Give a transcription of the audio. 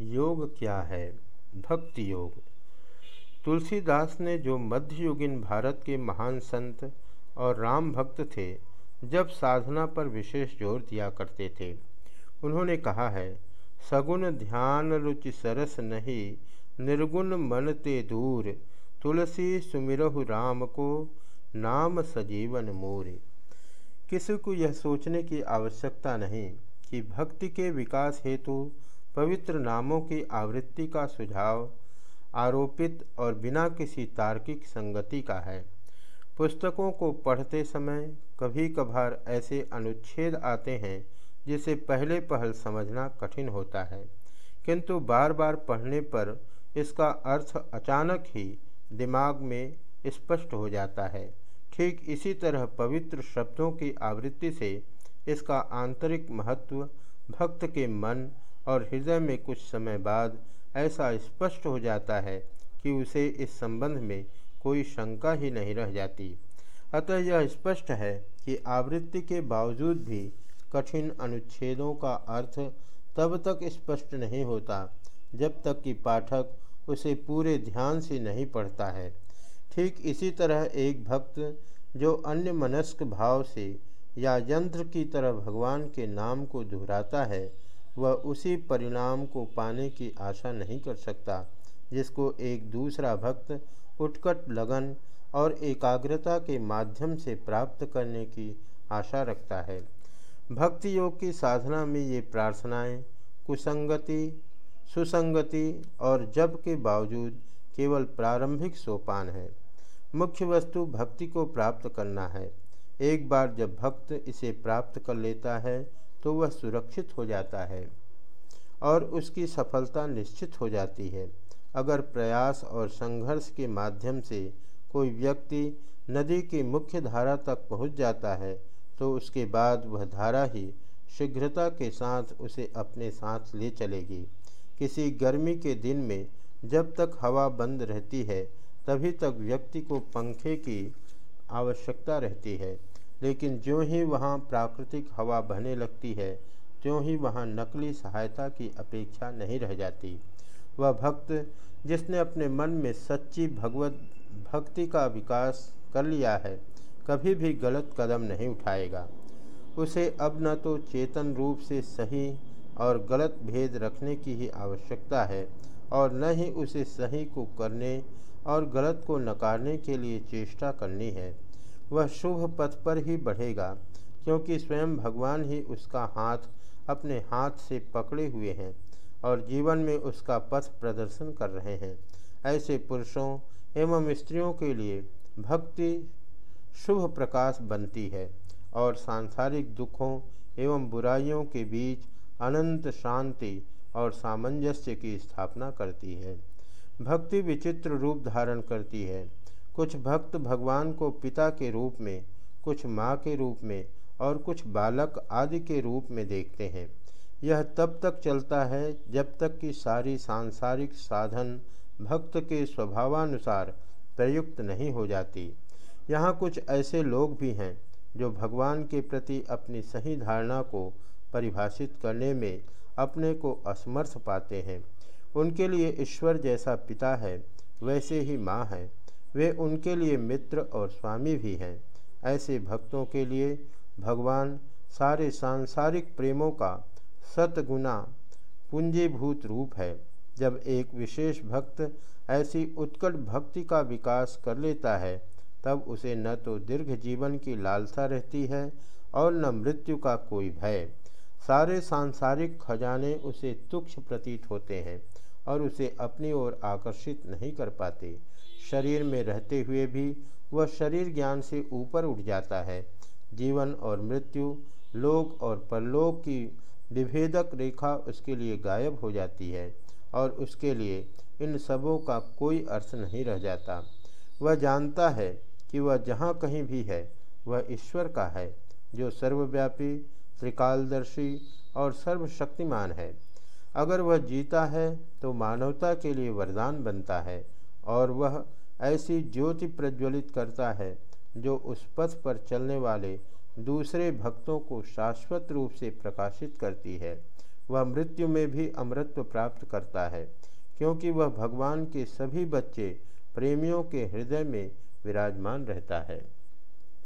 योग क्या है? भक्ति योग। तुलसीदास ने जो मध्ययुगीन भारत के महान संत और राम भक्त थे, जब साधना पर विशेष ज़ोर दिया करते थे, उन्होंने कहा है, सगुण ध्यान रुचि सरस नहीं, निर्गुण मन ते दूर, तुलसी सुमिरहु राम को नाम सजीवन मोरे। किसी को यह सोचने की आवश्यकता नहीं कि भक्ति के विकास हेतु पवित्र नामों की आवृत्ति का सुझाव आरोपित और बिना किसी तार्किक संगति का है। पुस्तकों को पढ़ते समय कभी कभार ऐसे अनुच्छेद आते हैं, जिसे पहले पहल समझना कठिन होता है। किंतु बार बार पढ़ने पर इसका अर्थ अचानक ही दिमाग में स्पष्ट हो जाता है। ठीक इसी तरह पवित्र शब्दों की आवृत्ति से इसका आंतरिक महत्व भक्त के मन और हृदय में कुछ समय बाद ऐसा स्पष्ट हो जाता है कि उसे इस संबंध में कोई शंका ही नहीं रह जाती। अतः यह स्पष्ट है कि आवृत्ति के बावजूद भी कठिन अनुच्छेदों का अर्थ तब तक स्पष्ट नहीं होता जब तक कि पाठक उसे पूरे ध्यान से नहीं पढ़ता है। ठीक इसी तरह एक भक्त जो अन्य मनस्क भाव से या यंत्र की तरह भगवान के नाम को दोहराता है वह उसी परिणाम को पाने की आशा नहीं कर सकता, जिसको एक दूसरा भक्त उत्कट लगन और एकाग्रता के माध्यम से प्राप्त करने की आशा रखता है। भक्ति योग की साधना में ये प्रार्थनाएँ कुसंगति, सुसंगति और जब के बावजूद केवल प्रारंभिक सोपान है। मुख्य वस्तु भक्ति को प्राप्त करना है। एक बार जब भक्त इसे प्राप्त कर लेता है तो वह सुरक्षित हो जाता है और उसकी सफलता निश्चित हो जाती है। अगर प्रयास और संघर्ष के माध्यम से कोई व्यक्ति नदी की मुख्य धारा तक पहुँच जाता है तो उसके बाद वह धारा ही शीघ्रता के साथ उसे अपने साथ ले चलेगी। किसी गर्मी के दिन में जब तक हवा बंद रहती है, तभी तक व्यक्ति को पंखे की आवश्यकता रहती है। लेकिन जो ही वहाँ प्राकृतिक हवा बहने लगती है, त्यों ही वहाँ नकली सहायता की अपेक्षा नहीं रह जाती। वह भक्त, जिसने अपने मन में सच्ची भगवत, भक्ति का विकास कर लिया है, कभी भी गलत कदम नहीं उठाएगा। उसे अब न तो चेतन रूप से सही और गलत भेद रखने की ही आवश्यकता है और न ही उसे सही को करने और गलत को नकारने के लिए चेष्टा करनी है। वह शुभ पथ पर ही बढ़ेगा, क्योंकि स्वयं भगवान ही उसका हाथ अपने हाथ से पकड़े हुए हैं और जीवन में उसका पथ प्रदर्शन कर रहे हैं। ऐसे पुरुषों एवं स्त्रियों के लिए भक्ति शुभ प्रकाश बनती है और सांसारिक दुखों एवं बुराइयों के बीच अनंत शांति और सामंजस्य की स्थापना करती है। भक्ति विचित्र रूप धारण करती है। कुछ भक्त भगवान को पिता के रूप में, कुछ माँ के रूप में और कुछ बालक आदि के रूप में देखते हैं। यह तब तक चलता है जब तक कि सारी सांसारिक साधन भक्त के स्वभावानुसार प्रयुक्त नहीं हो जाती। यहाँ कुछ ऐसे लोग भी हैं जो भगवान के प्रति अपनी सही धारणा को परिभाषित करने में अपने को असमर्थ पाते हैं। उनके लिए ईश्वर जैसा पिता है, वैसे ही माँ है। वे उनके लिए मित्र और स्वामी भी हैं। ऐसे भक्तों के लिए भगवान सारे सांसारिक प्रेमों का सतगुना पूंजीभूत रूप है। जब एक विशेष भक्त ऐसी उत्कट भक्ति का विकास कर लेता है, तब उसे न तो दीर्घ जीवन की लालसा रहती है और न मृत्यु का कोई भय। सारे सांसारिक खजाने उसे तुक्ष प्रतीत होते हैं और उसे अपनी ओर आकर्षित नहीं कर पाते। शरीर में रहते हुए भी वह शरीर ज्ञान से ऊपर उठ जाता है। जीवन और मृत्यु, लोक और परलोक की विभेदक रेखा उसके लिए गायब हो जाती है और उसके लिए इन सबों का कोई अर्थ नहीं रह जाता। वह जानता है कि वह जहाँ कहीं भी है, वह ईश्वर का है, जो सर्वव्यापी, त्रिकालदर्शी और सर्वशक्तिमान है। अगर वह जीता है तो मानवता के लिए वरदान बनता है। और वह ऐसी ज्योति प्रज्वलित करता है, जो उस पथ पर चलने वाले दूसरे भक्तों को शाश्वत रूप से प्रकाशित करती है। वह मृत्यु में भी अमृत्व प्राप्त करता है, क्योंकि वह भगवान के सभी बच्चे प्रेमियों के हृदय में विराजमान रहता है।